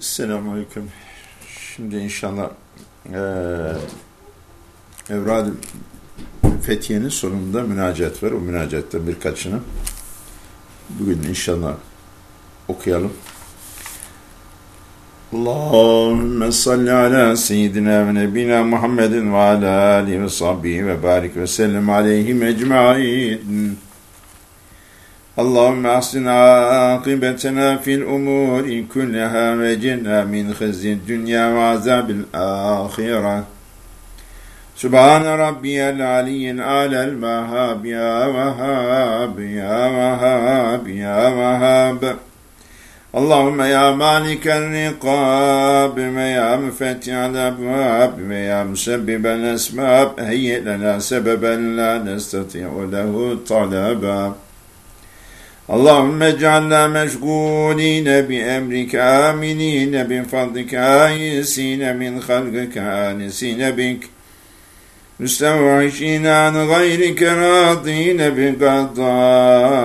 Selamünaleyküm. Şimdi inşallah e, Evrad Fethiye'nin sonunda münacat var. O münacatten birkaçını bugün inşallah okuyalım. Allahümme salli ala seyyidina ve nebina Muhammedin ve ala alihi ve sahbihi ve barik ve sellem aleyhim ecmain. اللهم أحسن عاقبتنا في الأمور كلها وجنا من خزي الدنيا وعذاب الآخرة. سبحان ربي العلي الأعلى الوهاب يا وهاب يا وهاب يا وهاب. اللهم يا مالك الرقاب ويا مفتح الأبواب ويا مسبب الأسباب هيئ لنا سببا لا نستطيع له طلبا. اللهم اجعلنا مشغولين بأمرك آمنين بفضلك آيسين من خلقك آنسين بك. مستوحشين عن غيرك راضين بقضائك.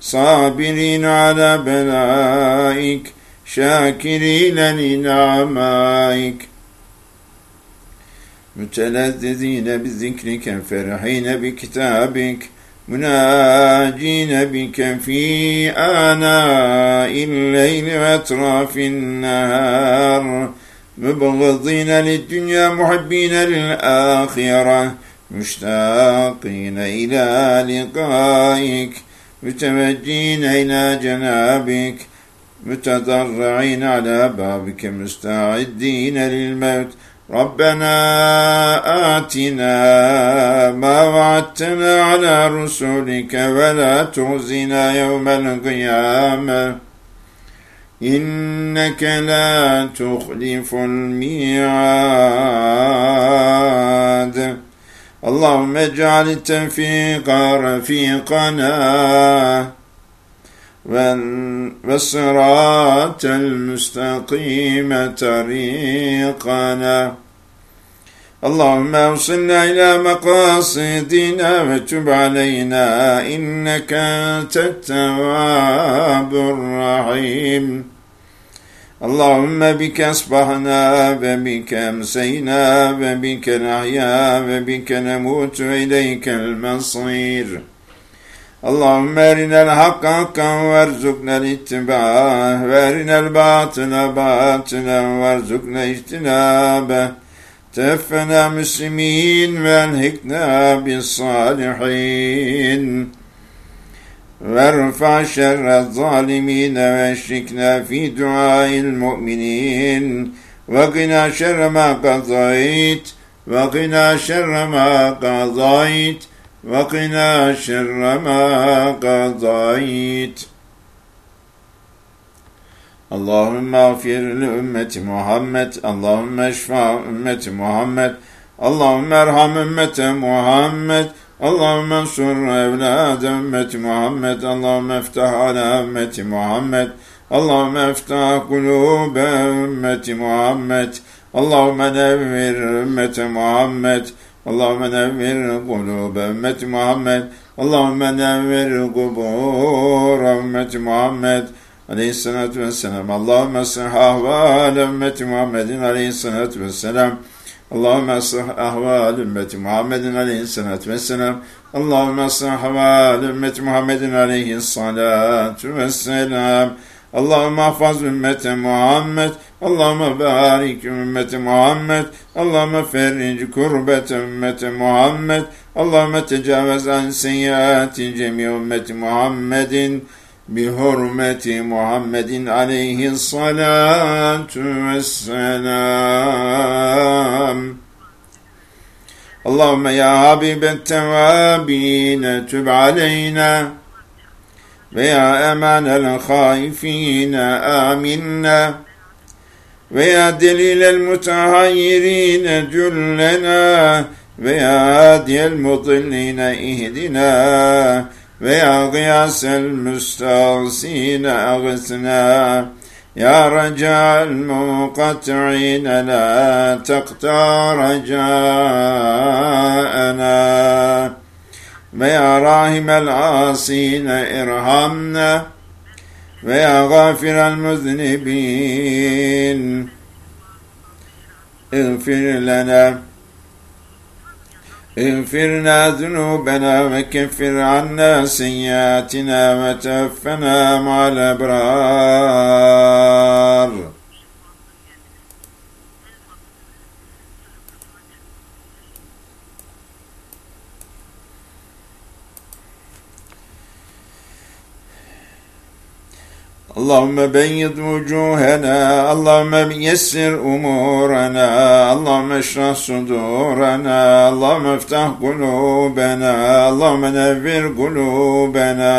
صابرين على بلائك شاكرين لنعمائك. متلذذين بذكرك فرحين بكتابك. مناجين بك في آناء الليل وأطراف النهار. مبغضين للدنيا محبين للآخرة مشتاقين إلى لقائك متوجين إلى جنابك متضرعين على بابك مستعدين للموت. ربنا آتنا ما وعدتنا على رسلك ولا تخزنا يوم القيامة. إنك لا تخلف الميعاد. اللهم اجعل التوفيق رفيقنا. والصراط المستقيم طريقنا اللهم اوصلنا إلى مقاصدنا وتب علينا إنك أنت التواب الرحيم اللهم بك أصبحنا وبك أمسينا وبك نحيا وبك نموت وإليك المصير اللهم أرنا الحق حقا وارزقنا الاتباع وأرنا الباطل باطلا وارزقنا اجتنابه. توفنا مسلمين وألحقنا بالصالحين. وارفع شر الظالمين وأشركنا في دعاء المؤمنين. وقنا شر ما قضيت وقنا شر ما قضيت. وقنا شر ما قضيت اللهم اغفر لأمة محمد اللهم اشفع أمة محمد اللهم ارحم أمة محمد اللهم انصر أولاد أمة محمد اللهم افتح على أمة محمد اللهم افتح قلوب أمة محمد اللهم نور أمة محمد Allahümme nevvir kulube ümmeti Muhammed. Allahümme nevvir kubur ümmeti Muhammed. Aleyhisselatü vesselam. Allahümme sıh ahval ümmeti Muhammedin aleyhisselatü vesselam. Allahümme sıh ahval ümmeti Muhammedin aleyhisselatü vesselam. Allahümme sıh ahval ümmeti Muhammedin aleyhisselatü vesselam. Allahümme ahfaz ümmeti Muhammed. اللهم احفظ أمة محمد اللهم بارك أمة محمد اللهم فرج كربة أمة محمد اللهم تجاوز عن سيئات جميع أمة محمد بحرمة محمد عليه الصلاة والسلام اللهم يا حبيب التوابين تب علينا ويا أمان الخائفين آمنا ويا دليل المتحيرين جلنا ويا هادي المضلين اهدنا ويا غياس المستغسين أغثنا يا رجاء المنقطعين لا تقطع رجاءنا ويا راهم العاصين ارحمنا ويا غافر المذنبين اغفر لنا اغفرنا ذنوبنا وكفر عنا سيئاتنا وتوفنا مع الأبرار اللهم بيض وجوهنا اللهم يسر أمورنا اللهم اشرح صدورنا اللهم افتح قلوبنا اللهم نفر قلوبنا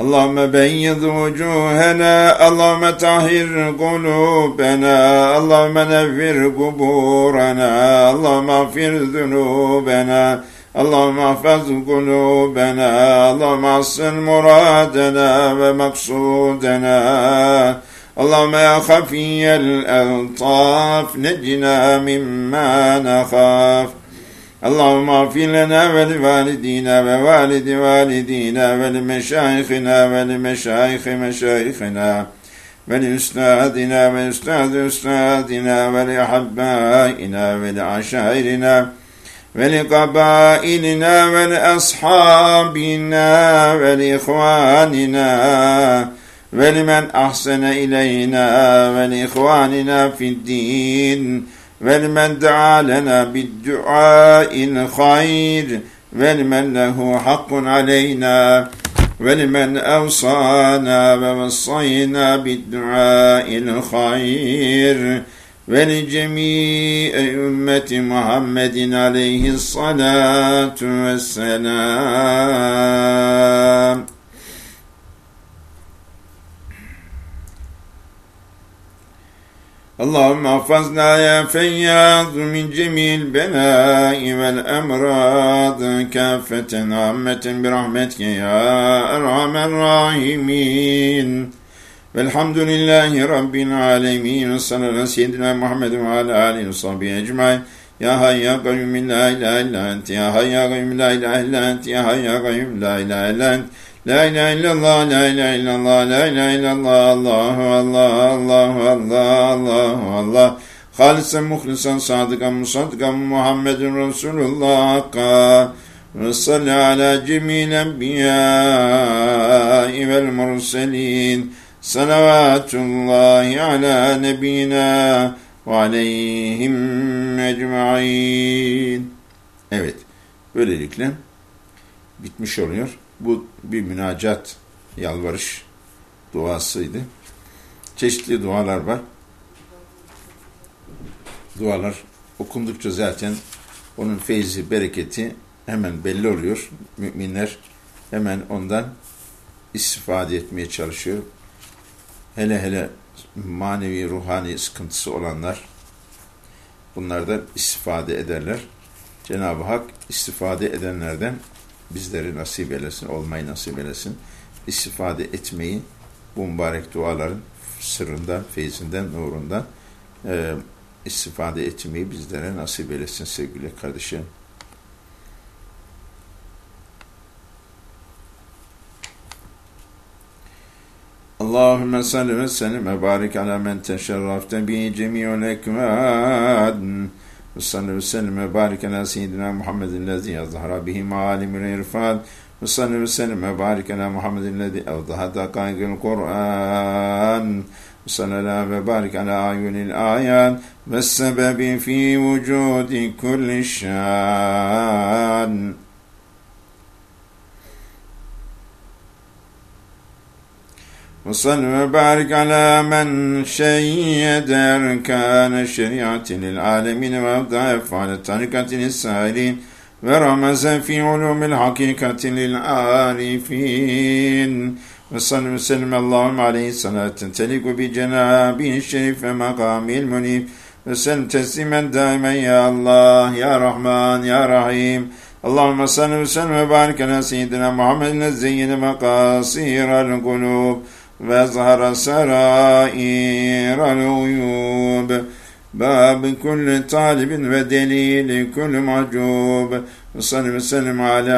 اللهم بيض وجوهنا اللهم طهر قلوبنا اللهم نفر قبورنا اللهم اغفر ذنوبنا اللهم احفظ قلوبنا اللهم اصل مرادنا ومقصودنا اللهم يا خفي الألطاف نجنا مما نخاف. اللهم اغفر لنا ولوالدينا ووالد والدينا ولمشايخنا ولمشايخ مشايخنا ولأستاذنا وأستاذ أستاذنا ولأحبائنا ولعشائرنا. ولقبائلنا ولأصحابنا ولإخواننا ولمن أحسن إلينا ولإخواننا في الدين ولمن دعا لنا بالدعاء الخير ولمن له حق علينا ولمن أوصانا ووصينا بالدعاء الخير. ولجميع أمة محمد عليه الصلاة والسلام اللهم احفظنا يا فياض من جميع البلاء والأمراض كافة عامة برحمتك يا أرحم الراحمين Velhamdülillahi Rabbil alemin. Sallallahu seyyidina Muhammed ve ala alihi ve sahbihi ecmain. Ya hay ya kayyum la ilahe illa ent. Ya hay ya kayyum la ilahe illa ent. Ya hay ya kayyum la ilahe illa ent. La ilahe illallah, la ilahe illallah, la ilahe illallah, Allahu Allah, Allahu Allah, Allahu Allah. Halisen, muhlisen, sadıkan, musaddikan, Muhammedun Resulullah hakka. Salli ala cemil enbiya vel murselin. Salavatullahi ala nebina ve aleyhim ecmain. Evet, böylelikle bitmiş oluyor. Bu bir münacat, yalvarış duasıydı. Çeşitli dualar var. Dualar okundukça zaten onun feyzi, bereketi hemen belli oluyor. Müminler hemen ondan istifade etmeye çalışıyor. Hele hele manevi, ruhani sıkıntısı olanlar bunlardan istifade ederler. Cenab-ı Hak istifade edenlerden bizleri nasip eylesin, olmayı nasip eylesin. İstifade etmeyi bu mübarek duaların sırrından, feyzinden, nurundan e, istifade etmeyi bizlere nasip eylesin sevgili kardeşim. Allahümme salli ve sellim ve barik ala men teşerrafte bi cemi'ul ekvad. Ve salli ve sellim ve barik ala seyyidina Muhammedin lezi yazhara bihi ma'alimul irfad. Ve salli ve sellim ve barik ala Muhammedin lezi evdaha dakaygil Kur'an. Ve salli ve وصل وبارك على من شيد أركان الشريعة للعالمين وأبدع أفعال الطريقة للسائلين ورمز في علوم الحقيقة للعارفين. وصل وسلم اللهم عليه الصلاة تليق بجنابه الشريف مقام المنيب. وسلم تسليما دائما يا الله يا رحمن يا رحيم. اللهم صل وسلم وبارك على سيدنا محمد الزين مقاصير القلوب. وظهر سرائر الغيوب باب كل طالب ودليل كل معجوب وصل وسلم على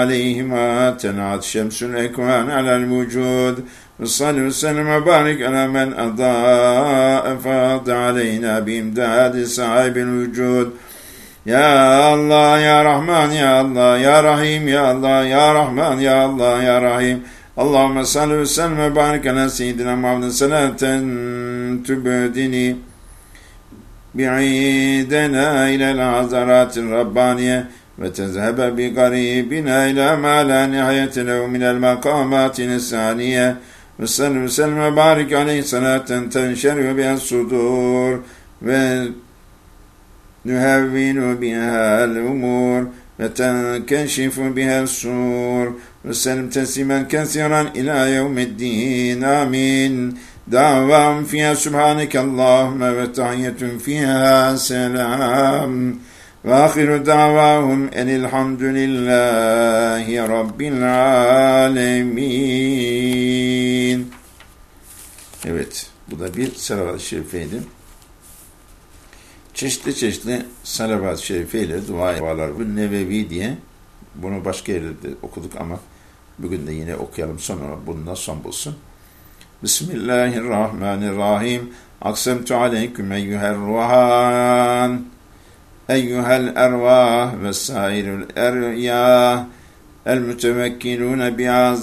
عليهما تنعت شمس الأكوان على الوجود وصل وسلم وبارك على من أضاء فاض علينا بإمداد صاحب الوجود يا الله يا رحمن يا الله يا رحيم يا الله يا رحمن يا الله يا رحيم Allahümme salli ve sellem ve barik ala seyyidina Muhammedin salaten tübedini bi'idena ilel hazaratin rabbaniye ve tezhebe bi garibina ila ma la nihayete lehu minel makamatin saniye ve salli ve sellem ve barik aleyhi salaten tenşerü bi'en sudur ve nühevvinu bi'el umur وتنكشف بها السور وسلم تسليما كثيرا إلى يوم الدين آمين دعواهم فيها سبحانك اللهم وتحية فيها سلام وآخر دعواهم أن الحمد لله رب العالمين Evet, bu da bir salavat-ı şerifeydi. Çeşitli çeşitli salavat-ı şerifeyle dua dualar. Bu Nevevi diye bunu başka yerlerde okuduk ama bugün de yine okuyalım sonra bundan son bulsun. Bismillahirrahmanirrahim. Aksemtu aleyküm eyyüher ruhan. Eyyühel ervah ve sairül eryah. Mütevekkilune bi'az